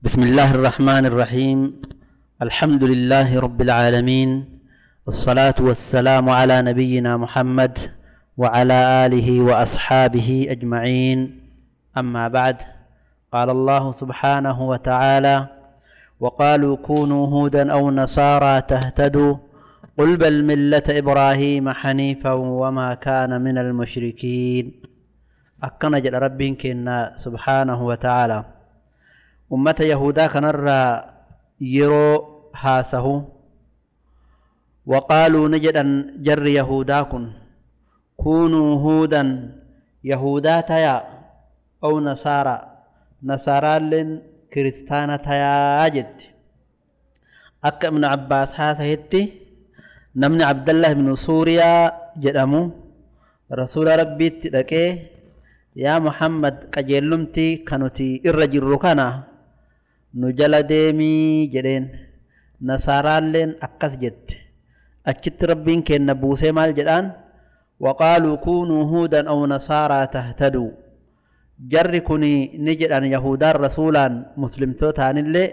بسم الله الرحمن الرحيم. الحمد لله رب العالمين. الصلاة والسلام على نبينا محمد وعلى آله وأصحابه أجمعين. أما بعد قال الله سبحانه وتعالى وقالوا كونوا هودا أو نصارى تهتدوا. قل بل ملة إبراهيم حنيفا وما كان من المشركين. أكنا جل كنا سبحانه وتعالى أمة يهودا كنرى يرو هاسه وقالوا نجدا جر يهودا كن كونوا هودا يهودا تيا أو نصارى. نصارى لن كريستانا تيا جد. أكا ابن عباس هذا هتي نمني عبد الله بن سوريا جدامو. رسول ربي تدكي. يا محمد قجلمتي كانوتي الرجل نجل ديمي جدين نصارى أكس جد أكت ربين كن نبوسي مال جدان وقالوا كونوا هودا أو نصارى تهتدوا جر كوني نجد أن يهودا رسولا مسلم توتان اللي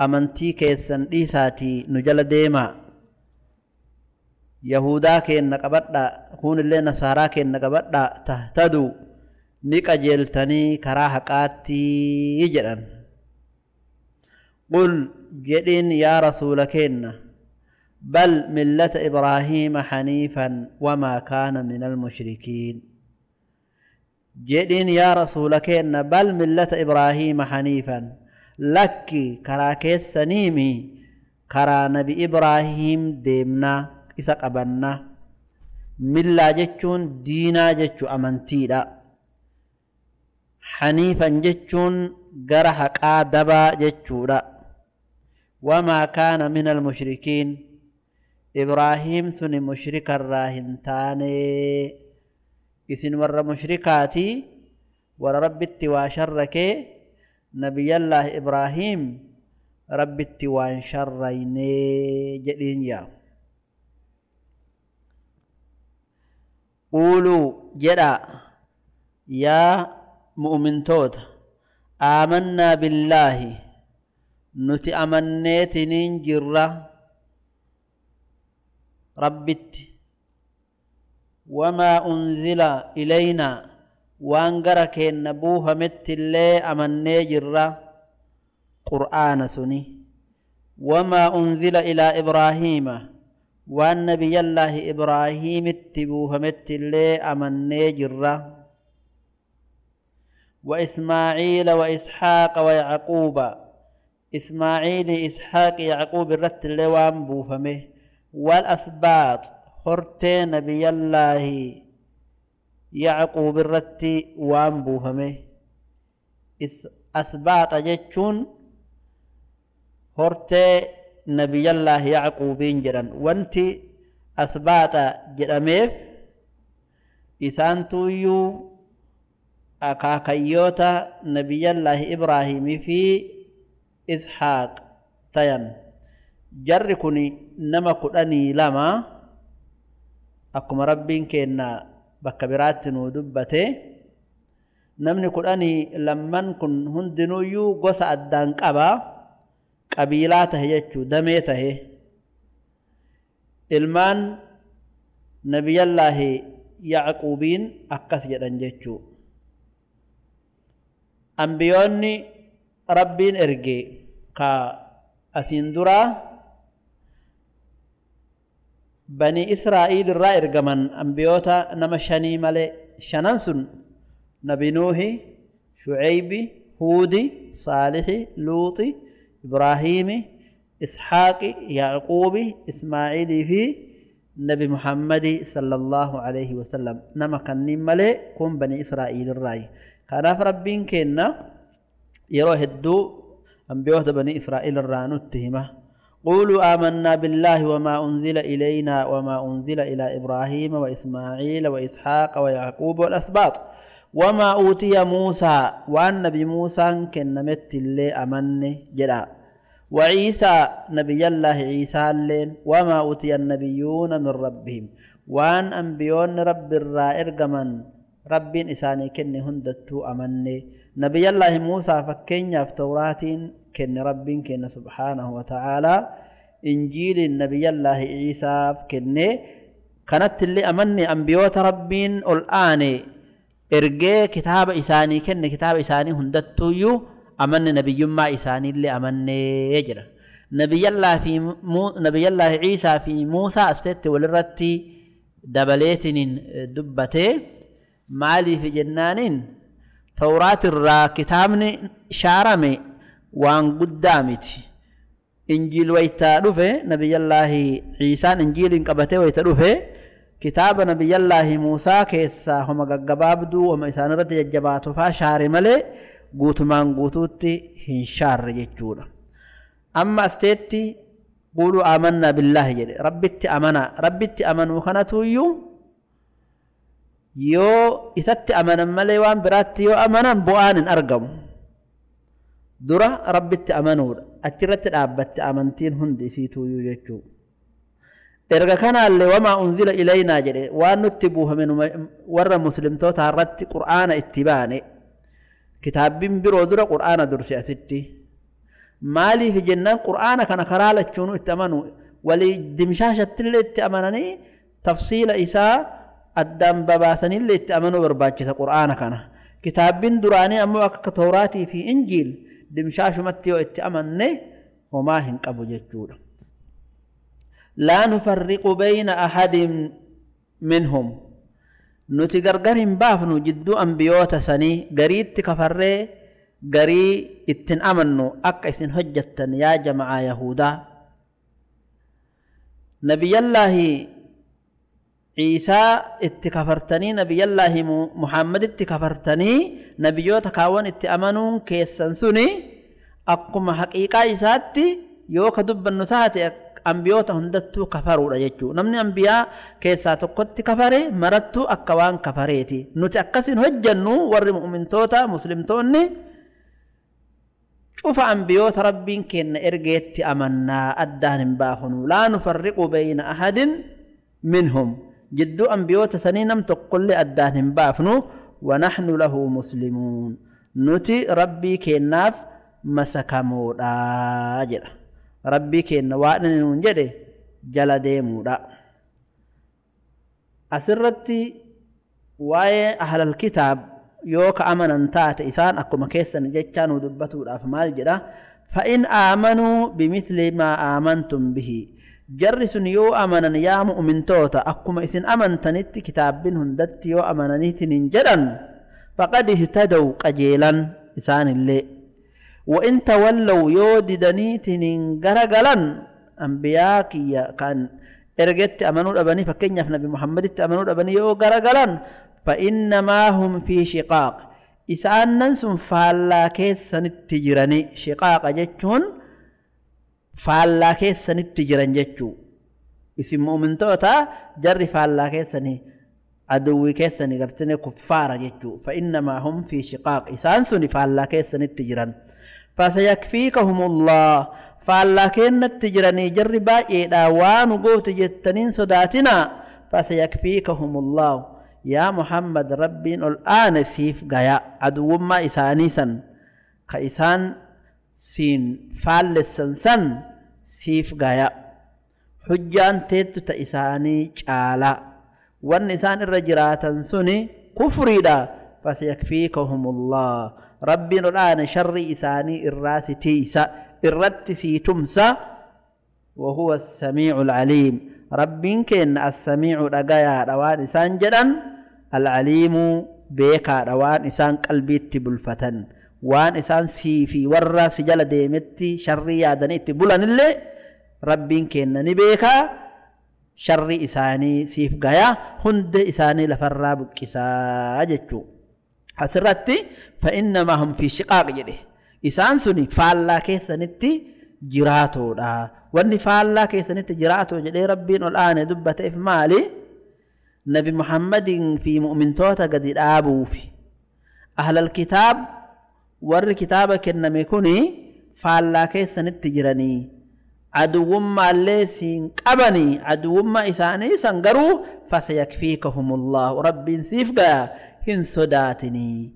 أمنتي كيسن ديساتي نجل ديما يهودا كن نقبدا كون اللي نصارى كن نقبدا تهتدوا نقجلتني كراها قاتي جدان قل جدين يا رسول كينا بل ملة إبراهيم حنيفا وما كان من المشركين. جدين يا رسول كينا بل ملة إبراهيم حنيفا. لك كراكيس سنيمي كرا نبي إبراهيم ديمنا. إسا قبنا ملا جتشون دينا جتشو أمنتيدا. حنيفا جتشون قرح قادبا جتشودا. وما كان من المشركين. إبراهيم سن مشرك الراهن تاني. إسن ور مشركاتي ور رب التوا شرك نبي الله إبراهيم رب التوا شريني. جدين يا. قولوا جدا. يا مؤمن توت آمنا بالله. أمنيتنين جرّة ربت وما أنزل إلينا وانقرك النبوه مت اللي أمن جرة قرآن سني وما أنزل إلى إبراهيم وان نبي الله إبراهيم اتبوه مت اللي أمن جرة وإسماعيل وإسحاق ويعقوب إسماعيل إسحاق يعقوب الرت اللي وان بوفمه والأسباط هرتي نبي الله يعقوب الرتي وان بوهمه أسباط جتشون هرتي نبي الله يعقوبين جران. وانتي أسباط جرميف إسان تويو أكاكيوتا نبي الله إبراهيم في ishaaq tayan. Jarri kun nama kudhanii lama akkuma rabbiin keenna bakka biraatti nuu dubbate. Namni kudhanii lamman kun hundinuyyuu gosa addaan qaba. Qabiilaa tahe jechuu damee tahe. Ilmaan nabiyallaahi yaaquubiin akkas jedhan jechuu. Ambiyoonni rabbiin erge ka asiin duraa bani israa'iil irraa ergaman ambiyoota nama shanii malee shanan sun nabi nuuhi shuceybi huudi saalixi luuxi ibraahiimi isxaaqi yacquubi ismaaciilii fi nabi muhammadi sala allahu alayhi wasalam nama kanniin malee kun bani israa'iil irraayi kanaaf rabbiin keenna ambiyoota bani israa'iil irraa nutti hima قولوا آمنا بالله وما أنزل إلينا وما أنزل إلى إبراهيم وإسماعيل وإسحاق ويعقوب والأسباط. وما أوتي موسى وأن نبي موسى كن نمت اللي أمن جدا. وعيسى نبي الله عيسى اللين. وما أوتي النبيون من ربهم. وأن أنبيون رب الرائر من rabbiin isaanii kenne hundattuu amanne nabiyallaahi muusaa fakkeenyaaf tawraatiin كن رب كن سبحانه وتعالى. إنجيل النبي الله عيسى كن كانت اللي أمني أنبيوت ربين الآن. إرجع كتاب إساني كن كتاب إساني هندتو يو أمني نبي ما إساني اللي أمني يجرى. نبي الله في مو نبي الله عيسى في موسى استت ولرتي. دبليتن دبته. مالي في جنانين. توراة الرا كتابني شارمي وان قدامتي إنجيل ويتا دفه نبي الله عيسى إنجيل قبته ويتا دفه كتاب نبي الله موسى كيسا هم قبابدو وما إسان رد ججباتو فا شاري ملي قوتمان قوتوتي هنشار جيجودا أما استيتي قولوا آمنا بالله جدي ربتي أمنا ربتي أمنوا خنتو يو yoo isatti amanan malee waan biraatti yoo amanan bu'aan hin argamu dura rabbitti amanuudha achirratti dhaabbatte amantiin hundi isiituuyuu jechuu erga kanaallee wamaa unzila ilaynaa jedhe waan nutti buufame warra muslimtoota irratti qur'aana itti baane kitaabbiin biroo dura qur'aana durse asitti maaliif jennaan qur'aana kana karaa lachuunu itti amanu walii dimshaashattillee itti amananii tafsiila isaa addaan babaasanillee itti amanuu barbaachisa qur'aana kana kitaabbiin duraanii ammoo akka tooraatii fi injiil dimshaashumatti yoo itti amanne homaa hin qabu jechuudha laa nufarriqu bayna ahadin minhum nuti gargar hin baafnu jidduu ambiyoota sanii gariitti kafarree garii ittin amannu akka isin hojjattan yaa jama'aa yahudaa nabiyallaahi ciisaa itti kafartanii nabiyallaahi muhammad itti kafartanii nabiyyoota kaawwan itti amanuun keessan suni akkuma haqiiqaa isaatti yoo ka dubbannu taate ambiyoota hundattuu kafaruudha jechuu namni ambiyaa keessaa tokkotti kafare marattuu akka waan kafareeti nuti akkasin hojjannu warri mu'mintoota muslimtoonni cufa ambiyoota rabbiin kenna ergeetti amannaa addaan hin baafnu laa nufarriqu bayna ahadin minhum جدو أنبيوت سنينم تقول لي أدان بافنو ونحن له مسلمون. نتي ربي كناف مسكمودا جرا. ربي كن وان نجد جل ديمودا أسرتي واي أهل الكتاب يوك أمنا تات إسان أكو مكيسا جتشان ودبتو الأفمال جرا. فإن آمنوا بمثل ما آمنتم به. جري يو امانا يا مؤمن توتا اكما اسن امنتنت كتابن هندت يو امانيت نجدن فقد اهتدوا قجيلا لسان الله وان تولوا يوددنيت نغرغلن انبياك يا كان ارغت امنوا ابني فكن يف نبي محمد امنوا ابني يو غرغلن فانما هم في شقاق اسان ننس فالا كيس سنتجرني شقاق جچون faallaa keessanitti jiran jechuu isin mu'mintoota jarri faallaa keessanii aduwwii keessanii gartine kuffaara jechuu fa'innamaa hum fi shiqaaq isaan suni faallaa keessanitti jiran fasayakfiikahumullah faallaa keenyatti jiranii jarri baay'eedha waan goote jettaniin sodaatinaa fasayakfiikahumullah yaa muhammad rabbiin ol aane siif gaya aduwwummaa isaanii san ka isaan siin faallessan san سيف غايا حجان تيت تايساني شالا ونسان الرجراتن سني كفريدا فسيكفيكهم الله ربي نران شر إساني الراس تيسا الرتسي تمسا وهو السميع العليم ربي كن السميع رقايا روان إسان جدا العليم بيكا روان إسان قلبي تبلفتن وان اسان سي في ورا سجل ديمتي شري يادنيتي بولن الله ربين كن نبيكا شري اساني سيف غيا هند اساني لفراب قسا اجچو حسرتي فانما هم في شقاق جدي اسان سني فالله كيسنتي جراتو دا وني فالله كيسنتي جراتو جدي ربين الان دبت اف مالي نبي محمد في مؤمن توتا قد ابو في أهل الكتاب warri kitaaba kenname kuni faallaa keessanitti jiranii aduwwummaallee siin qabanii aduwwummaa isaanii san garuu fasayakfiikahumullahu rabbiin siif gaya hin sodaatinii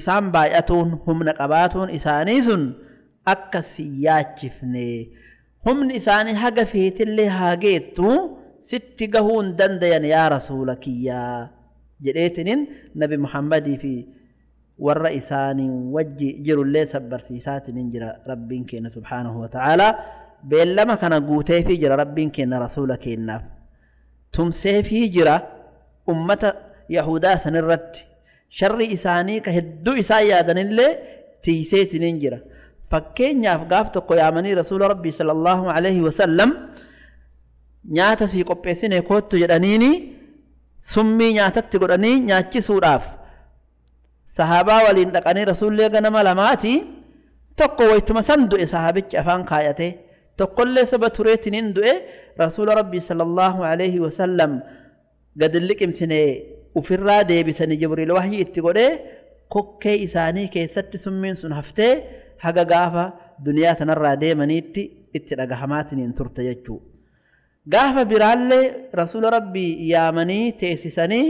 isaan baay'atuun humna qabaatuun isaanii sun akka si yaachifne humni isaanii haga feetillee haa geettu sitti gahuu hin dandayan yaa rasuula kiyyaa jedheetiniin nabi muhammadii fi warra isaanii wajji jirullee sabbarsiisaatiniin jira rabbiin keenya subhaanahu wa ta'aalaa beellama kana guuteefii jira rabbiin keenya rasuula keennaaf tumseefii jira ummata yahudaa sanirratti sharri isaanii ka hedduu isaan yaadanillee tiiseetiniin jira fakkeenyaaf gaaf tokko yaamanii rasuula rabbii sallallahu alaihi wasallam nyaata sii qopheessine koottu jedhaniini summii nyaatatti godhanii nyaachisuudhaaf sahaabaa waliin dhaqanii rasuullee ganama lamaati tokko waytuma san du'e sahaabichi afaan kaayate tokkollee saba tureetiniin du'e rasuula rabbii sallallahu alaihi wasallam gad liqimsine ufirraa deebisanii jibriil wahyi itti godhee kokkee isaanii keessatti summiin sun haftee haga gaafa duniyaa tanarraa deemaniitti itti dhagahamaatiin turte jechuu gaafa biraallee rasuula rabbii yaamanii teessisanii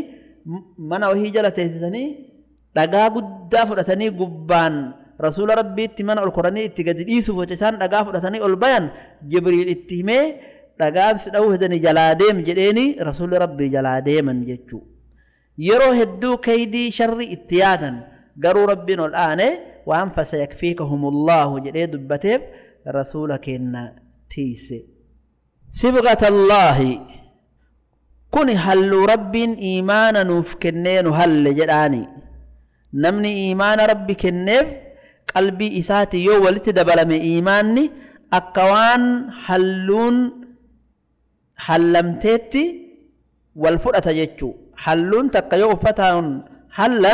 mana wahii jala teessisanii dhagaa guddaa fudhatanii gubbaan rasuula rabbiitti mana ol koranii itti gadi dhiisuuf waca isaan dhagaa fudhatanii ol bayan jibriil itti himee dhagaan si dha'uu hedanii jalaa deem jedheeni rasuulli rabbii jalaa deeman jechuu yeroo hedduu kaydii sharri itti yaadan garuu rabbiin ol aane waan fasayakfiikahumullaahu jedhee dubbateef rasuula keenna tiise sibgata allaahi halluu rabbiin iimaana nuuf kennee halle jedhaani نمني إيمان ربي كنف قلبي إساتي يو ولت دبلم إيماني أقوان حلون حلمتتي والفرأة تجيكو حلون تقيو أفتا حلا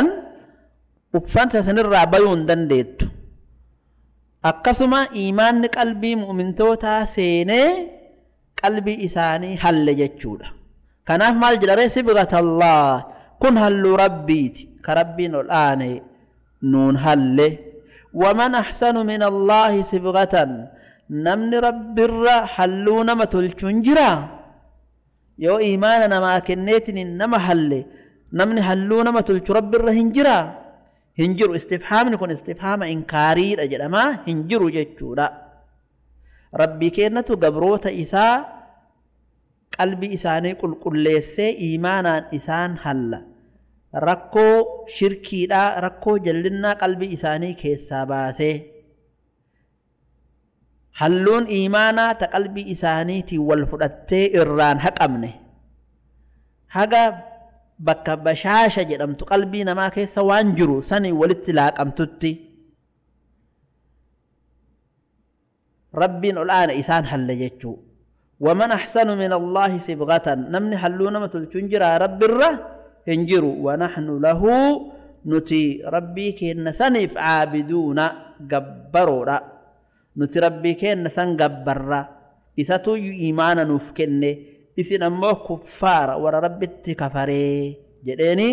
أفتا سنر بيون دن ديتو أقسم إيمان قلبي مؤمن توتا سيني قلبي إساني حل جيكو كناف مال جلري سبغة الله كن هلو ربيتي كربين الآن نون هل؟ ومن أحسن من الله سبغة نمن رب الر حلو نمة الشنجرة يو إيمانا ما كنتن نم هل؟ نمن حلو نمة الشرب الر هنجرة هنجر استفهام نكون استفهام إنكاري أجل ما هنجر جتورا ربي كنتو قبروت إساء قلبي إساني قل قل ليسي إيمانا إسان هلّا rakkoo shirkiidhaa rakkoo jallinnaa qalbii isaanii keessaa baasee halluun iimaanaa ta qalbii isaaniitiin wal fudhattee irraan haqamne haga bakka bashaasha jedhamtu qalbii namaa keessa waan jiru sanii walitti laaqamtutti rabbiin ol aane isaan halle jechuu waman ahsanu min allaahi sibgatan namni halluu nama tolchuun jira rabbirra hin هنجروا ونحن له نتي. ربي كن ثنيف عابدون جبروا نتي ربي كن ثن جبرا إذا توي إيمانا نفكني. إذا ما كفار ور ربي تكفري جداني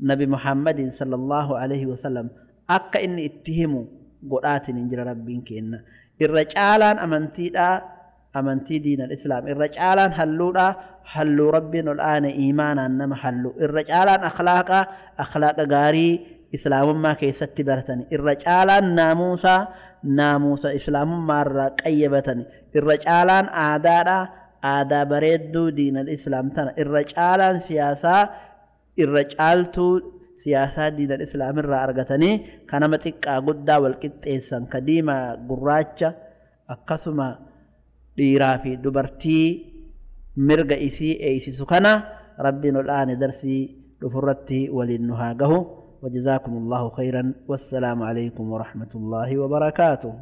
نبي محمد صلى الله عليه وسلم. أك إن اتهموا قرآت نجر ربي كن الرجالان أمنتي amantii diinal islaam irra caalaan halluudha halluu rabbiin ol aane iimaanaan nama hallu irra caalaan akhlaaqa akhlaaqa gaarii islaamummaa keessatti baratani irra caalaan naamuusa naamuusa islaamummaa irraa qayyabatani irra caalaan aadaadha aadaa bareedduu diinal islaam tana irra caalaan siyaasaa irra caaltuu siyaasaa diinal islaam irraa argatanii ka nama xiqqaa guddaa wal qixxeessan ka diimaa gurraacha akkasuma dhiiraa fi dubartii mirga isii eeysisu kana rabbiin ol aane darsii dhufurratti waliin nu haa gahu وجزاكم الله خيرا والسلام عليكم ورحمة الله وبركاته